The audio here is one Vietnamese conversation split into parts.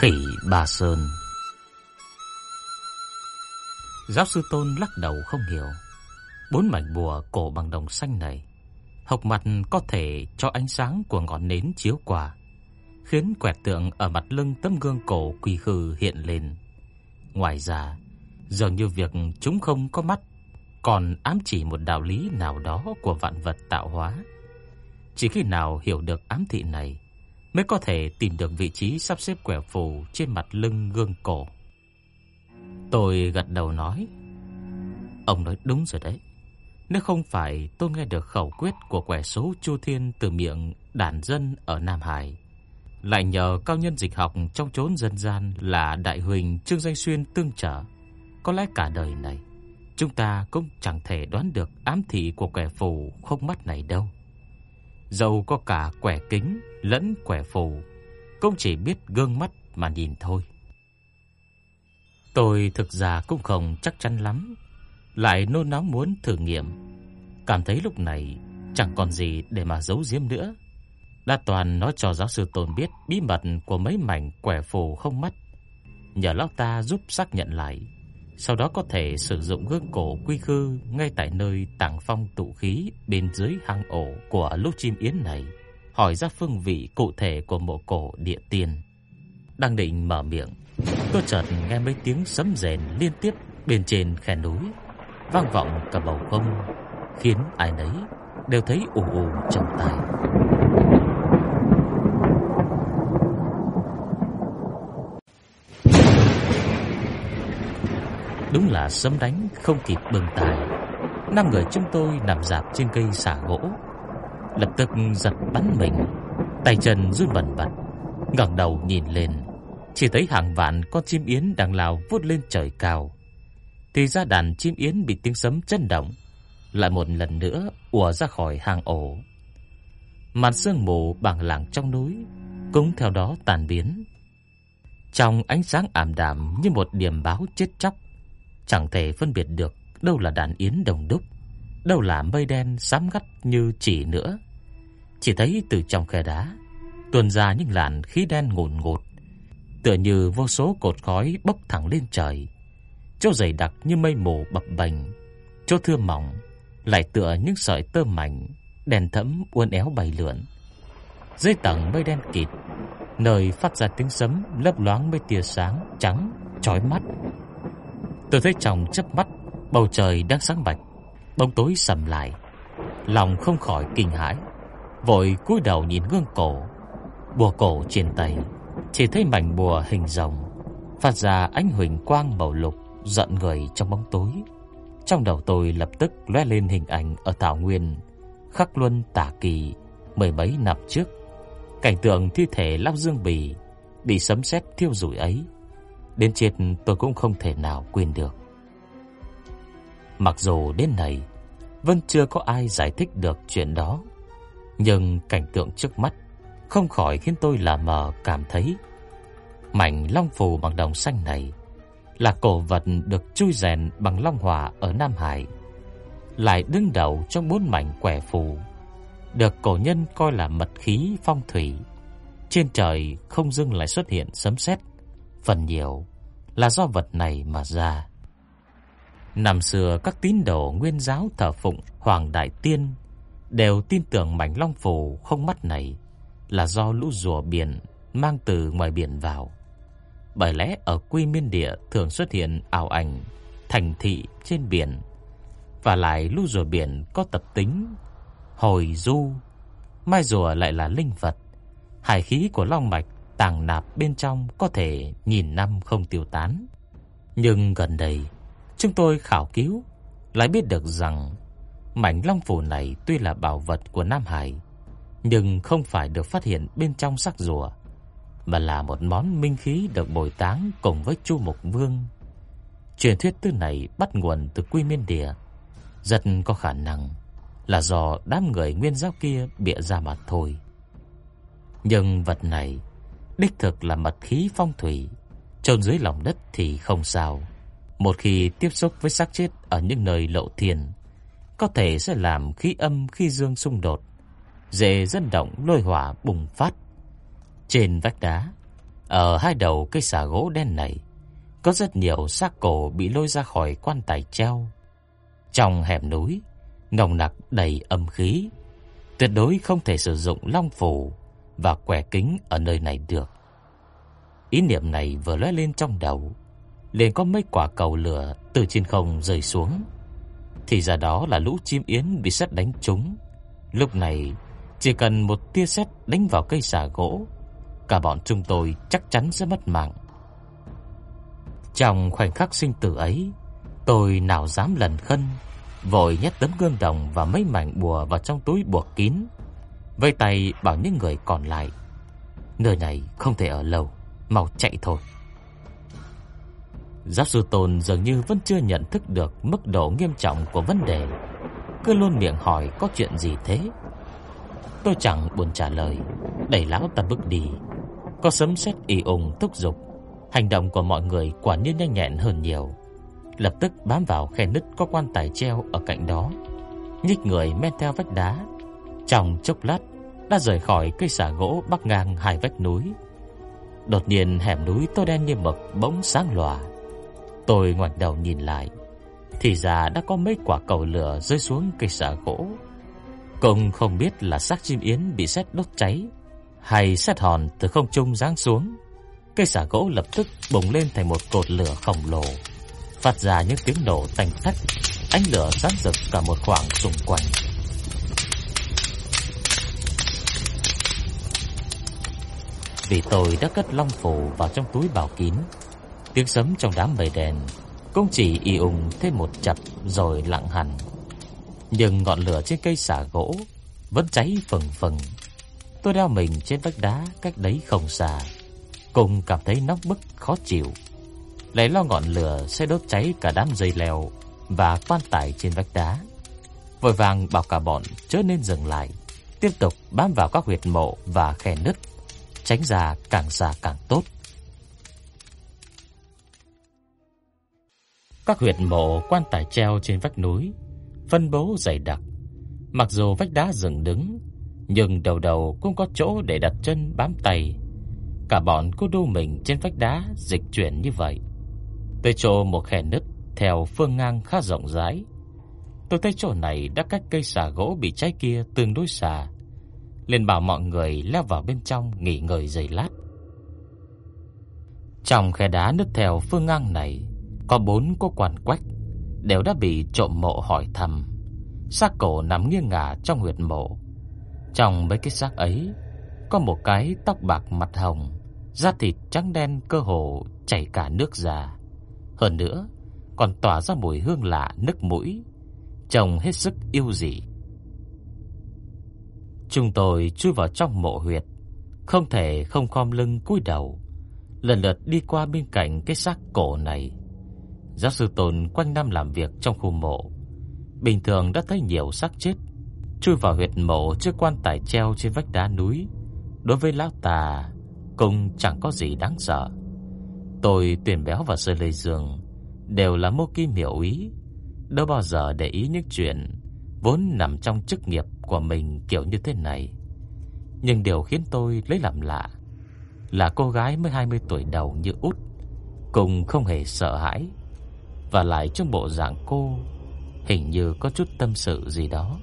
Khỉ ba Sơn. Giáo sư Tôn lắc đầu không hiểu. Bốn mảnh bùa cổ bằng đồng xanh này, Hộc mặt có thể cho ánh sáng của ngọn nến chiếu qua, Khiến quẹt tượng ở mặt lưng tấm gương cổ quỳ khư hiện lên. Ngoài ra, Dường như việc chúng không có mắt, Còn ám chỉ một đạo lý nào đó của vạn vật tạo hóa. Chỉ khi nào hiểu được ám thị này mới có thể tìm được vị trí sắp xếp quẻ phù trên mặt lưng gương cổ. Tôi gật đầu nói, ông nói đúng rồi đấy. Nếu không phải tôi nghe được khẩu quyết của quẻ số Chu Thiên từ miệng đàn dân ở Nam Hải, lại nhờ cao nhân dịch học trong chốn dân gian là đại huỳnh Trương Danh Xuyên tương trợ, có lẽ cả đời này chúng ta cũng chẳng thể đoán được ám thị của quẻ phù không mắt này đâu. Dầu có cả quẻ kính lẫn quẻ phù, cũng chỉ biết gương mắt mà nhìn thôi. Tôi thực ra cũng không chắc chắn lắm, lại nôn nóng muốn thử nghiệm, cảm thấy lúc này chẳng còn gì để mà giấu giếm nữa. Đã toàn nói cho giáo sư Tôn biết bí mật của mấy mảnh quẻ phù không mắt, nhờ lão ta giúp xác nhận lại sau đó có thể sử dụng gương cổ quy khư ngay tại nơi tàng phong tụ khí bên dưới hang ổ của lũ chim yến này, hỏi ra phương vị cụ thể của mộ cổ địa tiên. Đang định mở miệng, tôi chợt nghe mấy tiếng sấm rền liên tiếp bên trên khe núi, vang vọng cả bầu không, khiến ai nấy đều thấy ù ù trong tai. Đúng là sấm đánh không kịp bừng tài. Năm người chúng tôi nằm dạp trên cây xả gỗ, lập tức giật bắn mình, tay chân run bần bật, ngẩng đầu nhìn lên, chỉ thấy hàng vạn con chim yến đang lao vút lên trời cao. Thì ra đàn chim yến bị tiếng sấm chấn động, lại một lần nữa ùa ra khỏi hang ổ. Màn sương mù bằng làng trong núi cũng theo đó tan biến. Trong ánh sáng ảm đạm như một điểm báo chết chóc, chẳng thể phân biệt được đâu là đàn yến đồng đúc, đâu là mây đen xám ngắt như chỉ nữa. Chỉ thấy từ trong khe đá tuôn ra những làn khí đen ngùn ngụt, tựa như vô số cột khói bốc thẳng lên trời. Chỗ dày đặc như mây mù bập bềnh, chỗ thưa mỏng lại tựa những sợi tơ mảnh đèn thẫm uốn éo bay lượn. Dưới tầng mây đen kịt, nơi phát ra tiếng sấm lấp loáng mấy tia sáng trắng chói mắt Tôi thấy trong chớp mắt bầu trời đang sáng bạch, bóng tối sầm lại, lòng không khỏi kinh hãi, vội cúi đầu nhìn gương cổ, bùa cổ trên tay, chỉ thấy mảnh bùa hình rồng phát ra ánh huỳnh quang màu lục giận người trong bóng tối. Trong đầu tôi lập tức lóe lên hình ảnh ở Thảo Nguyên, khắc luân tả kỳ mười mấy năm trước, cảnh tượng thi thể Long Dương Bì bị sấm sét thiêu rụi ấy Đến chết tôi cũng không thể nào quên được. Mặc dù đến này vẫn chưa có ai giải thích được chuyện đó, nhưng cảnh tượng trước mắt không khỏi khiến tôi là mờ cảm thấy mảnh long phù bằng đồng xanh này là cổ vật được chui rèn bằng long hỏa ở Nam Hải, lại đứng đầu trong bốn mảnh quẻ phù, được cổ nhân coi là mật khí phong thủy. Trên trời không dưng lại xuất hiện sấm sét phần nhiều là do vật này mà ra. Năm xưa các tín đồ nguyên giáo thờ phụng Hoàng Đại Tiên đều tin tưởng mảnh long phù không mắt này là do lũ rùa biển mang từ ngoài biển vào. Bởi lẽ ở quy miên địa thường xuất hiện ảo ảnh thành thị trên biển và lại lũ rùa biển có tập tính hồi du, mai rùa lại là linh vật. Hải khí của long mạch tàng nạp bên trong có thể nhìn năm không tiêu tán. Nhưng gần đây, chúng tôi khảo cứu lại biết được rằng mảnh long phủ này tuy là bảo vật của Nam Hải, nhưng không phải được phát hiện bên trong xác rùa, mà là một món minh khí được bồi táng cùng với Chu Mục Vương. Truyền thuyết tư này bắt nguồn từ Quy Miên Địa, rất có khả năng là do đám người nguyên giáo kia bịa ra mà thôi. Nhưng vật này đích thực là mật khí phong thủy, chôn dưới lòng đất thì không sao. Một khi tiếp xúc với xác chết ở những nơi lộ thiên, có thể sẽ làm khí âm khi dương xung đột, dễ dẫn động lôi hỏa bùng phát. Trên vách đá, ở hai đầu cây xà gỗ đen này, có rất nhiều xác cổ bị lôi ra khỏi quan tài treo. Trong hẻm núi, nồng nặc đầy âm khí, tuyệt đối không thể sử dụng long phủ và quẻ kính ở nơi này được. Ý niệm này vừa lóe lên trong đầu, liền có mấy quả cầu lửa từ trên không rơi xuống. Thì ra đó là lũ chim yến bị sét đánh trúng. Lúc này, chỉ cần một tia sét đánh vào cây xà gỗ, cả bọn chúng tôi chắc chắn sẽ mất mạng. Trong khoảnh khắc sinh tử ấy, tôi nào dám lần khân, vội nhét tấm gương đồng và mấy mảnh bùa vào trong túi buộc kín, vây tay bảo những người còn lại, nơi này không thể ở lâu, mau chạy thôi. Giáp sư Tôn dường như vẫn chưa nhận thức được mức độ nghiêm trọng của vấn đề, cứ luôn miệng hỏi có chuyện gì thế. Tôi chẳng buồn trả lời, đẩy lão ta bước đi. Có sấm sét y ùng thúc giục, hành động của mọi người quả nhiên nhanh nhẹn hơn nhiều. Lập tức bám vào khe nứt có quan tài treo ở cạnh đó, nhích người men theo vách đá. Trong chốc lát đã rời khỏi cây xà gỗ bắc ngang hai vách núi. Đột nhiên hẻm núi tối đen như mực bỗng sáng lòa. Tôi ngoảnh đầu nhìn lại, thì ra đã có mấy quả cầu lửa rơi xuống cây xà gỗ. Cùng không biết là xác chim yến bị sét đốt cháy hay sét hòn từ không trung giáng xuống. Cây xà gỗ lập tức bùng lên thành một cột lửa khổng lồ, phát ra những tiếng nổ tanh tách, ánh lửa sáng rực cả một khoảng xung quanh. Vì tôi đã cất long phù vào trong túi bảo kín, tiếng sấm trong đám mây đèn cũng chỉ y ùng thêm một chập rồi lặng hẳn. Nhưng ngọn lửa trên cây xà gỗ vẫn cháy phừng phừng. Tôi đeo mình trên vách đá cách đấy không xa, cùng cảm thấy nóng bức khó chịu. Lấy lo ngọn lửa sẽ đốt cháy cả đám dây leo và quan tài trên vách đá. Vội vàng bảo cả bọn chớ nên dừng lại, tiếp tục bám vào các huyệt mộ và khe nứt, tránh ra càng xa càng tốt. Các huyệt mộ quan tài treo trên vách núi phân bố dày đặc. Mặc dù vách đá dựng đứng, nhưng đầu đầu cũng có chỗ để đặt chân bám tay. Cả bọn cứ đu mình trên vách đá dịch chuyển như vậy. Tới chỗ một khe nứt theo phương ngang khá rộng rãi. Tôi thấy chỗ này đã cách cây xà gỗ bị cháy kia tương đối xa. Lên bảo mọi người leo vào bên trong nghỉ ngơi giây lát. Trong khe đá nứt theo phương ngang này có bốn cô quan quách đều đã bị trộm mộ hỏi thăm. Xác cổ nằm nghiêng ngả trong huyệt mộ. Trong mấy cái xác ấy có một cái tóc bạc mặt hồng, da thịt trắng đen cơ hồ chảy cả nước ra. Hơn nữa, còn tỏa ra mùi hương lạ nức mũi, trông hết sức yêu dị. Chúng tôi chui vào trong mộ huyệt, không thể không khom lưng cúi đầu, lần lượt đi qua bên cạnh cái xác cổ này. Giáo sư Tôn quanh năm làm việc trong khu mộ, bình thường đã thấy nhiều xác chết chui vào huyệt mộ trước quan tài treo trên vách đá núi. Đối với lão tà, cũng chẳng có gì đáng sợ. Tôi tuyển béo và sơ lê dương đều là mô kim hiểu ý, đâu bao giờ để ý những chuyện vốn nằm trong chức nghiệp của mình kiểu như thế này. Nhưng điều khiến tôi lấy làm lạ là cô gái mới 20 tuổi đầu như út, cùng không hề sợ hãi và lại trong bộ dạng cô hình như có chút tâm sự gì đó.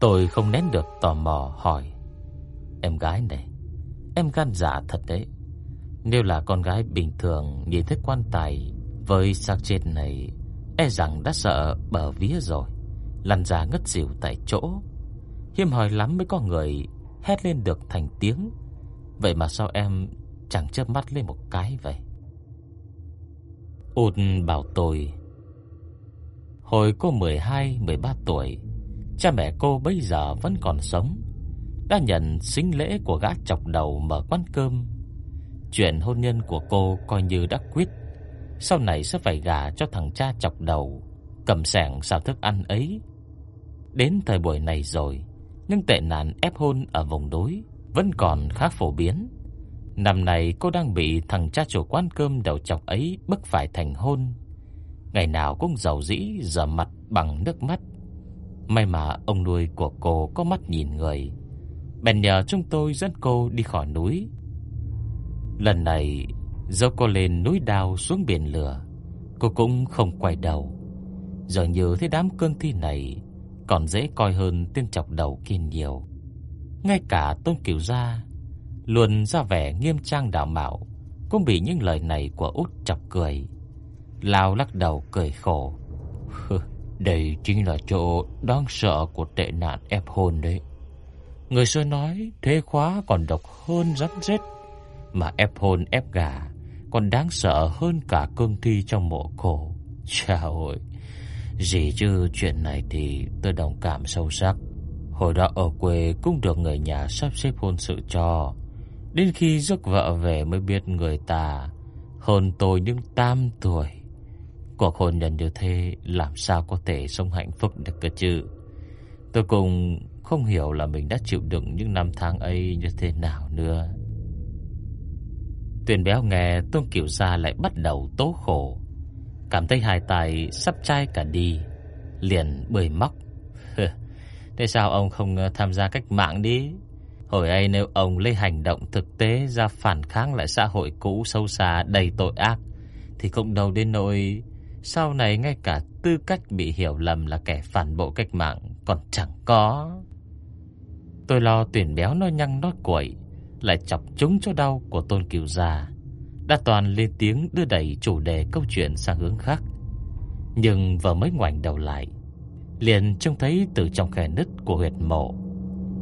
Tôi không nén được tò mò hỏi: "Em gái này, em gan dạ thật đấy. Nếu là con gái bình thường nhìn thấy quan tài với xác chết này, e rằng đã sợ bờ vía rồi, lăn ra ngất xỉu tại chỗ. Hiếm hoi lắm mới có người hét lên được thành tiếng. Vậy mà sao em chẳng chớp mắt lên một cái vậy?" Út bảo tôi Hồi cô 12, 13 tuổi Cha mẹ cô bây giờ vẫn còn sống đã nhận xính lễ của gã chọc đầu mở quán cơm. Chuyện hôn nhân của cô coi như đã quyết, sau này sẽ phải gả cho thằng cha chọc đầu, cầm sẻng xào thức ăn ấy. Đến thời buổi này rồi, nhưng tệ nạn ép hôn ở vùng đối vẫn còn khá phổ biến. Năm nay cô đang bị thằng cha chủ quán cơm đầu chọc ấy bức phải thành hôn. Ngày nào cũng giàu dĩ dở mặt bằng nước mắt. May mà ông nuôi của cô có mắt nhìn người, bèn nhờ chúng tôi dẫn cô đi khỏi núi. Lần này, dẫu cô lên núi đào xuống biển lửa, cô cũng không quay đầu. Giờ như thế đám cương thi này còn dễ coi hơn tên chọc đầu kia nhiều. Ngay cả Tôn Kiều Gia luôn ra vẻ nghiêm trang đạo mạo cũng bị những lời này của út chọc cười. Lao lắc đầu cười khổ. Đây chính là chỗ đáng sợ của tệ nạn ép hôn đấy. Người xưa nói thế khóa còn độc hơn rắn rết, mà ép hôn ép gà còn đáng sợ hơn cả cương thi trong mộ cổ. Chào ơi, gì chứ chuyện này thì tôi đồng cảm sâu sắc. Hồi đó ở quê cũng được người nhà sắp xếp hôn sự cho. Đến khi rước vợ về mới biết người ta hơn tôi những tam tuổi. Cuộc hôn nhân như thế làm sao có thể sống hạnh phúc được cơ chứ? Tôi cũng không hiểu là mình đã chịu đựng những năm tháng ấy như thế nào nữa. Tuyền béo nghe Tôn Kiều Gia lại bắt đầu tố khổ. Cảm thấy hai tay sắp chai cả đi, liền bơi móc. Thế sao ông không tham gia cách mạng đi? Hồi ấy nếu ông lấy hành động thực tế ra phản kháng lại xã hội cũ sâu xa đầy tội ác, thì cũng đâu đến nỗi sau này ngay cả tư cách bị hiểu lầm là kẻ phản bội cách mạng còn chẳng có. Tôi lo tuyển béo nói nhăng nói quẩy lại chọc chúng cho đau của Tôn Kiều già, đã toàn lên tiếng đưa đẩy chủ đề câu chuyện sang hướng khác. Nhưng vừa mới ngoảnh đầu lại, liền trông thấy từ trong khe nứt của huyệt mộ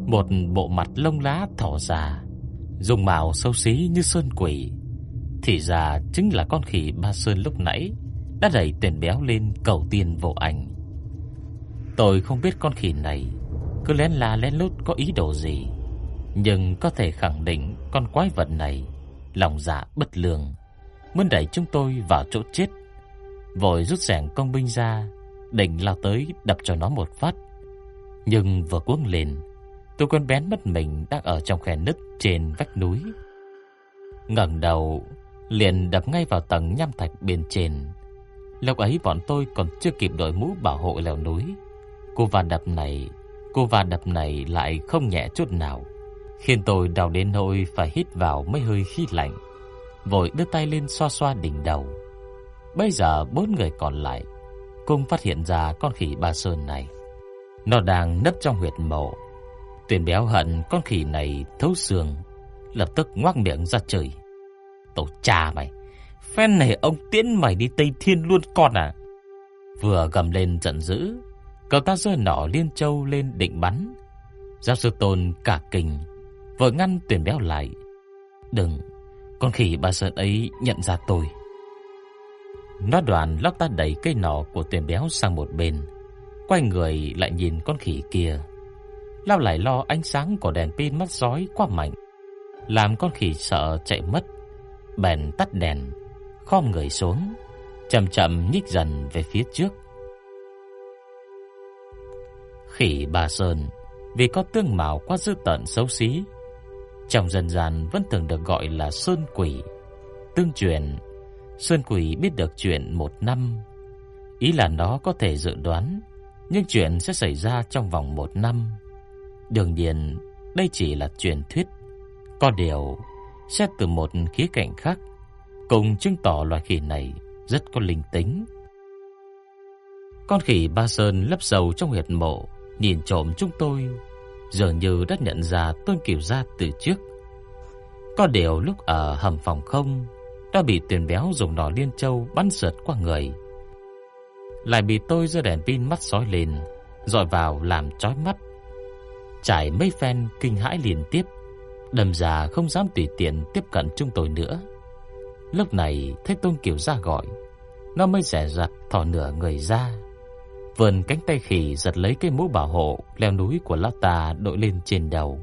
một bộ mặt lông lá thỏ già, dùng màu xấu xí như sơn quỷ. Thì ra chính là con khỉ ba sơn lúc nãy đã đẩy tiền béo lên cầu tiền vô ảnh. Tôi không biết con khỉ này cứ lén la lén lút có ý đồ gì, nhưng có thể khẳng định con quái vật này lòng dạ bất lương, muốn đẩy chúng tôi vào chỗ chết. Vội rút sẻng công binh ra, định lao tới đập cho nó một phát. Nhưng vừa cuống lên, tôi quên bén mất mình đang ở trong khe nứt trên vách núi. ngẩng đầu, liền đập ngay vào tầng nham thạch bên trên. Lúc ấy bọn tôi còn chưa kịp đội mũ bảo hộ leo núi. Cô va đập này, cô va đập này lại không nhẹ chút nào, khiến tôi đau đến nỗi phải hít vào mấy hơi khí lạnh. Vội đưa tay lên xoa xoa đỉnh đầu. Bây giờ bốn người còn lại cùng phát hiện ra con khỉ ba sơn này. Nó đang nấp trong huyệt mộ. Tuyền béo hận con khỉ này thấu xương, lập tức ngoác miệng ra trời. Tổ cha mày, phen này ông tiễn mày đi Tây Thiên luôn con à? Vừa gầm lên giận dữ, cậu ta rơi nỏ liên châu lên định bắn. Giáo sư Tôn cả kinh, vội ngăn tuyển béo lại. Đừng, con khỉ bà sơn ấy nhận ra tôi. Nó đoàn lóc ta đẩy cây nỏ của tuyển béo sang một bên, quay người lại nhìn con khỉ kia. Lao lại lo ánh sáng của đèn pin mắt sói quá mạnh, làm con khỉ sợ chạy mất. Bèn tắt đèn, khom người xuống, chậm chậm nhích dần về phía trước. Khỉ bà Sơn vì có tương mạo quá dữ tợn xấu xí, trong dân gian vẫn thường được gọi là sơn quỷ. Tương truyền Sơn Quỷ biết được chuyện một năm, ý là nó có thể dự đoán nhưng chuyện sẽ xảy ra trong vòng một năm. Đương nhiên, đây chỉ là truyền thuyết. Có điều, xét từ một khía cạnh khác, cùng chứng tỏ loài khỉ này rất có linh tính. Con khỉ Ba Sơn lấp dầu trong huyệt mộ, nhìn trộm chúng tôi, dường như đã nhận ra Tôn Kiều Gia từ trước. Có điều lúc ở hầm phòng không, đã bị tiền béo dùng nỏ liên châu bắn sượt qua người. Lại bị tôi giơ đèn pin mắt sói lên, dọi vào làm chói mắt. Trải mấy phen kinh hãi liên tiếp, đầm già không dám tùy tiện tiếp cận chúng tôi nữa. Lúc này thấy Tôn Kiều ra gọi, nó mới rẻ rặt thò nửa người ra. Vườn cánh tay khỉ giật lấy cái mũ bảo hộ leo núi của lão ta đội lên trên đầu.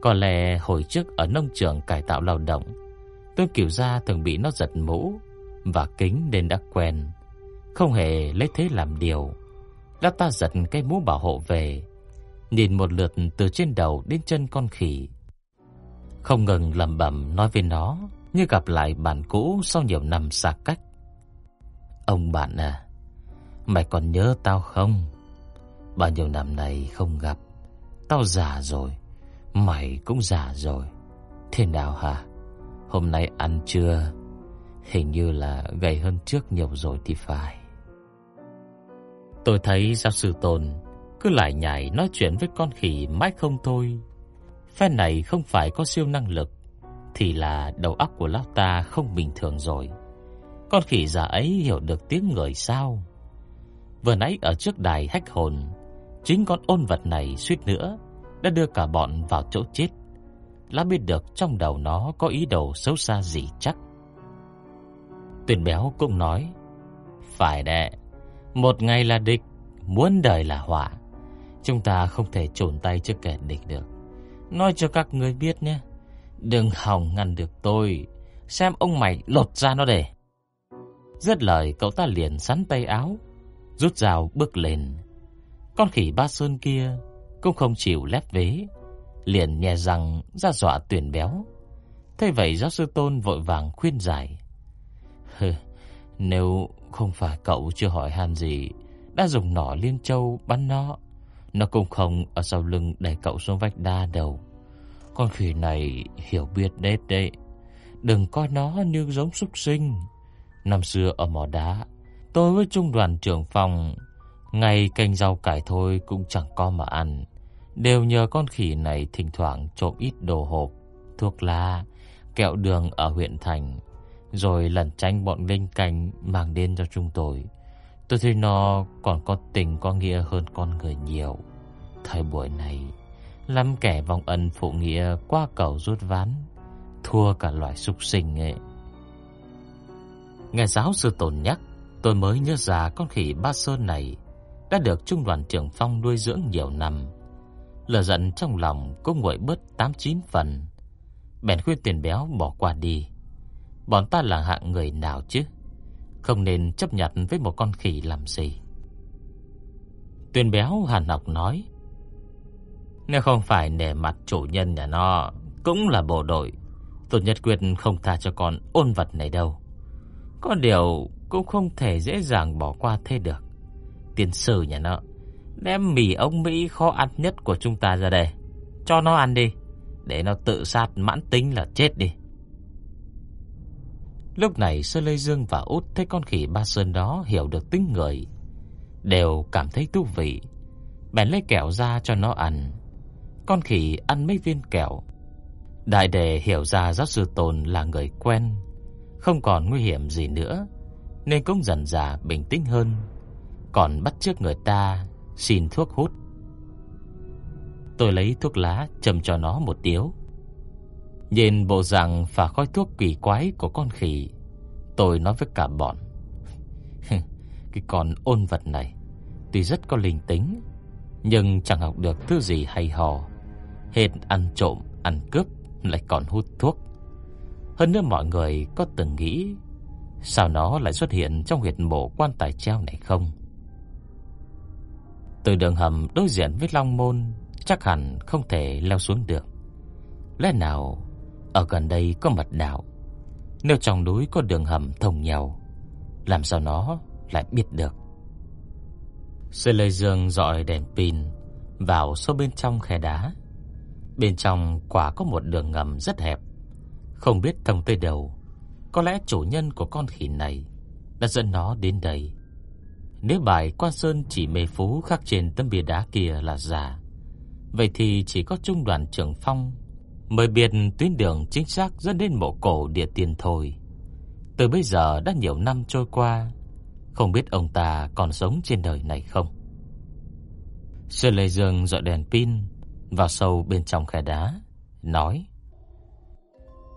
Có lẽ hồi trước ở nông trường cải tạo lao động, Tôn Kiều Gia thường bị nó giật mũ và kính nên đã quen, không hề lấy thế làm điều. lão ta giật cái mũ bảo hộ về, nhìn một lượt từ trên đầu đến chân con khỉ. Không ngừng lẩm bẩm nói với nó như gặp lại bạn cũ sau nhiều năm xa cách. Ông bạn à, mày còn nhớ tao không? Bao nhiêu năm nay không gặp, tao già rồi, mày cũng già rồi. Thế nào hả? Hôm nay ăn trưa Hình như là gầy hơn trước nhiều rồi thì phải Tôi thấy giáo sư Tôn cứ lại nhảy nói chuyện với con khỉ mãi không thôi. Phen này không phải có siêu năng lực, Thì là đầu óc của lão ta không bình thường rồi. Con khỉ già ấy hiểu được tiếng người sao? Vừa nãy ở trước đài hách hồn, Chính con ôn vật này suýt nữa Đã đưa cả bọn vào chỗ chết. Lá biết được trong đầu nó có ý đồ xấu xa gì chắc. Tuyền béo cũng nói, Phải đệ Một ngày là địch, Muốn đời là họa. Chúng ta không thể trồn tay trước kẻ địch được Nói cho các người biết nhé Đừng hòng ngăn được tôi Xem ông mày lột ra nó để Rất lời cậu ta liền sắn tay áo Rút rào bước lên Con khỉ ba sơn kia Cũng không chịu lép vế liền nhè răng ra dọa tuyển béo. Thế vậy giáo sư Tôn vội vàng khuyên giải. Nếu không phải cậu chưa hỏi han gì, đã dùng nỏ liên châu bắn nó, nó cũng không ở sau lưng đẩy cậu xuống vách đa đầu. Con khỉ này hiểu biết đết đấy. Đừng coi nó như giống súc sinh. Năm xưa ở mỏ đá, tôi với trung đoàn trưởng phòng, ngày canh rau cải thôi cũng chẳng có mà ăn. Đều nhờ con khỉ này thỉnh thoảng trộm ít đồ hộp, thuốc lá, kẹo đường ở huyện thành, rồi lẩn tránh bọn linh canh mang đến cho chúng tôi. Tôi thấy nó còn có tình có nghĩa hơn con người nhiều. Thời buổi này, lắm kẻ vong ân phụ nghĩa qua cầu rút ván, thua cả loài súc sinh ấy. Nghe giáo sư tổn nhắc, tôi mới nhớ ra con khỉ Ba Sơn này đã được trung đoàn trưởng Phong nuôi dưỡng nhiều năm. Lửa giận trong lòng cũng nguội bớt 8-9 phần Bèn khuyên tiền béo bỏ qua đi Bọn ta là hạng người nào chứ không nên chấp nhận với một con khỉ làm gì. Tuyên béo hàn học nói, Nếu không phải nể mặt chủ nhân nhà nó Cũng là bộ đội Tôi nhất quyết không tha cho con ôn vật này đâu. Có điều cũng không thể dễ dàng bỏ qua thế được. Tiền sử nhà nó Đem mì ông Mỹ khó ăn nhất của chúng ta ra đây. Cho nó ăn đi, Để nó tự sát mãn tính là chết đi. Lúc này Sơ Lê Dương và Út Thấy con khỉ ba sơn đó hiểu được tính người, Đều cảm thấy thú vị Bèn lấy kẹo ra cho nó ăn Con khỉ ăn mấy viên kẹo Đại đề hiểu ra giáo sư Tồn là người quen, Không còn nguy hiểm gì nữa, Nên cũng dần dà bình tĩnh hơn Còn bắt trước người ta, xin thuốc hút. Tôi lấy thuốc lá châm cho nó một điếu. Nhìn bộ dạng và khói thuốc kỳ quái của con khỉ, tôi nói với cả bọn. Cái con ôn vật này tuy rất có linh tính, nhưng chẳng học được thứ gì hay ho. Hết ăn trộm, ăn cướp lại còn hút thuốc. Hơn nữa mọi người có từng nghĩ sao nó lại xuất hiện trong huyệt mộ quan tài treo này không? Từ đường hầm đối diện với Long Môn Chắc hẳn không thể leo xuống được Lẽ nào ở gần đây có mật đạo. Nếu trong núi có đường hầm thông nhau Làm sao nó lại biết được? Sư Lê Dương dọi đèn pin Vào sâu bên trong khe đá. Bên trong quả có một đường ngầm rất hẹp. Không biết thông tới đâu Có lẽ chủ nhân của con khỉ này Đã dẫn nó đến đây. Nếu bài Quan Sơn chỉ mê phú khắc trên tấm bia đá kia là giả, vậy thì chỉ có trung đoàn trưởng Phong mới biết tuyến đường chính xác dẫn đến mộ cổ địa tiền thôi. Từ bây giờ đã nhiều năm trôi qua, không biết ông ta còn sống trên đời này không. Sư Lê Dương dọi đèn pin vào sâu bên trong khe đá, nói: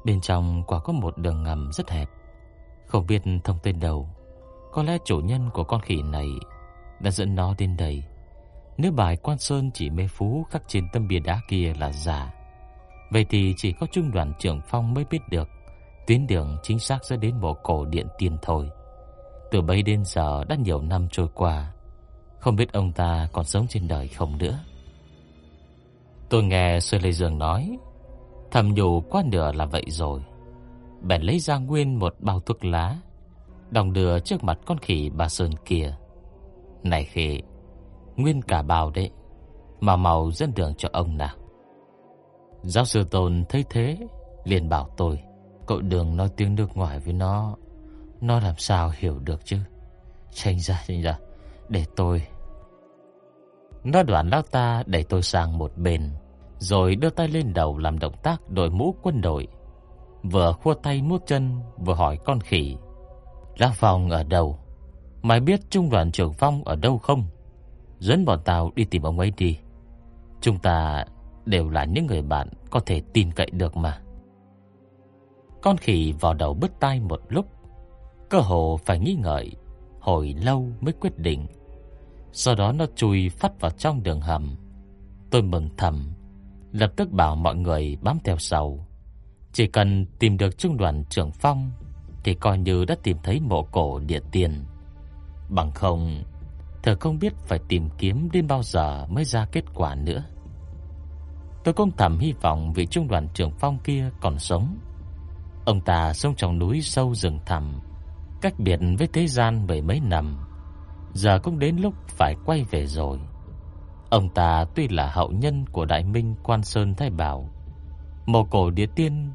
Bên trong quả có một đường ngầm rất hẹp, không biết thông tên đâu. Có lẽ chủ nhân của con khỉ này đã dẫn nó đến đây. Nếu bài Quan Sơn chỉ mê phú khắc trên tấm bia đá kia là giả, Vậy thì chỉ có trung đoàn trưởng Phong mới biết được tuyến đường chính xác dẫn đến mộ cổ điện tiền thôi. Từ bấy đến giờ đã nhiều năm trôi qua, không biết ông ta còn sống trên đời không nữa. Tôi nghe Sư Lê Dương nói, thầm nhủ quá nửa là vậy rồi. Bèn lấy ra nguyên một bao thuốc lá, đồng đưa trước mặt con khỉ bà Sơn kia. Này khỉ, nguyên cả bao đấy, mà màu dân đường cho ông nào. Giáo sư Tôn thấy thế, liền bảo tôi, cậu đường nói tiếng nước ngoài với nó, nó làm sao hiểu được chứ. Tranh ra, tranh ra, để tôi. Nó đoạn lao ta đẩy tôi sang một bên, rồi đưa tay lên đầu làm động tác đội mũ quân đội. Vừa khua tay mút chân, vừa hỏi con khỉ. Lão Phong ở đâu? Mày biết trung đoàn trưởng Phong ở đâu không? Dẫn bọn tao đi tìm ông ấy đi. Chúng ta đều là những người bạn có thể tin cậy được mà. Con khỉ vào đầu bứt tai một lúc, cơ hồ phải nghĩ ngợi, hồi lâu mới quyết định. Sau đó nó chui phát vào trong đường hầm. Tôi mừng thầm, lập tức bảo mọi người bám theo sau. Chỉ cần tìm được trung đoàn trưởng Phong thì coi như đã tìm thấy mộ cổ địa tiền. Bằng không, thờ không biết phải tìm kiếm đến bao giờ mới ra kết quả nữa. Tôi cũng thầm hy vọng vị trung đoàn trưởng Phong kia còn sống. Ông ta sống trong núi sâu rừng thẳm, cách biệt với thế gian mười mấy năm. Giờ cũng đến lúc phải quay về rồi. Ông ta tuy là hậu nhân của Đại Minh Quan Sơn Thái Bảo, mộ cổ địa tiên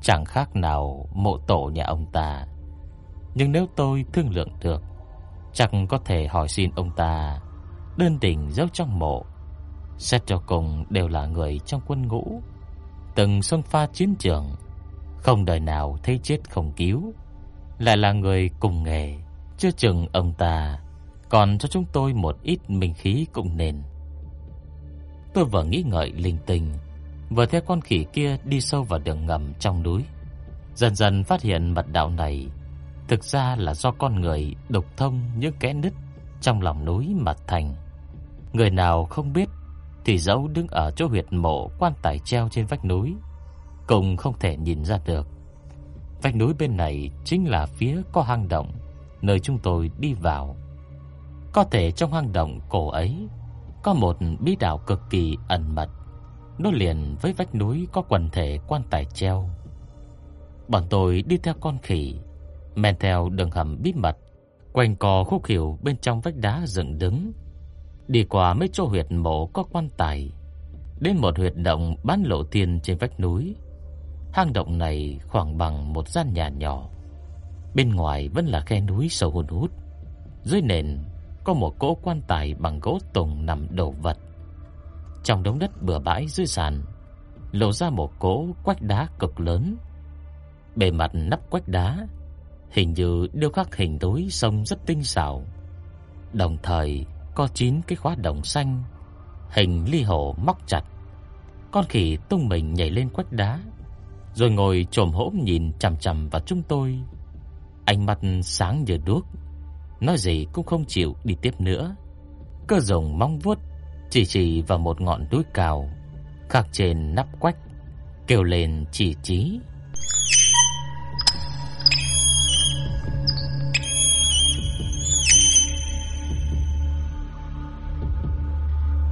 chẳng khác nào mộ tổ nhà ông ta. Nhưng nếu tôi thương lượng được, chắc có thể hỏi xin ông ta đơn tình giấu trong mộ Xét cho cùng đều là người trong quân ngũ. Từng xông pha chiến trường, Không đời nào thấy chết không cứu. Lại là người cùng nghề, Chưa chừng ông ta, Còn cho chúng tôi một ít minh khí cũng nên. Tôi vừa nghĩ ngợi linh tinh, Vừa theo con khỉ kia đi sâu vào đường ngầm trong núi. Dần dần phát hiện mật đạo này, Thực ra là do con người đục thông những kẽ nứt Trong lòng núi mà thành. Người nào không biết thì dẫu đứng ở chỗ huyệt mộ quan tài treo trên vách núi, cũng không thể nhìn ra được. Vách núi bên này chính là phía có hang động nơi chúng tôi đi vào. Có thể trong hang động cổ ấy có một bí đạo cực kỳ ẩn mật, Nó liền với vách núi có quần thể quan tài treo. Bọn tôi đi theo con khỉ, men theo đường hầm bí mật, quanh co khúc hiểu bên trong vách đá dựng đứng Đi qua mấy chỗ huyệt mộ có quan tài. Đến một huyệt động bán lộ tiền trên vách núi. Hang động này khoảng bằng một gian nhà nhỏ. Bên ngoài vẫn là khe núi sâu hun hút. Dưới nền có một cỗ quan tài bằng gỗ tùng nằm đổ vật. Trong đống đất bừa bãi dưới sàn, Lộ ra một cỗ quách đá cực lớn. Bề mặt nắp quách đá, Hình như điêu khắc hình túi sông rất tinh xảo. Đồng thời có chín cái khóa đồng xanh, hình ly hổ móc chặt. Con khỉ tung mình nhảy lên quách đá, rồi ngồi chồm hổm nhìn chằm chằm vào chúng tôi. Ánh mắt sáng như đuốc, nói gì cũng không chịu đi tiếp nữa. Cơ rồng mong vuốt chỉ chỉ vào một ngọn núi cao khắc trên nắp quách, kêu lên chỉ chí.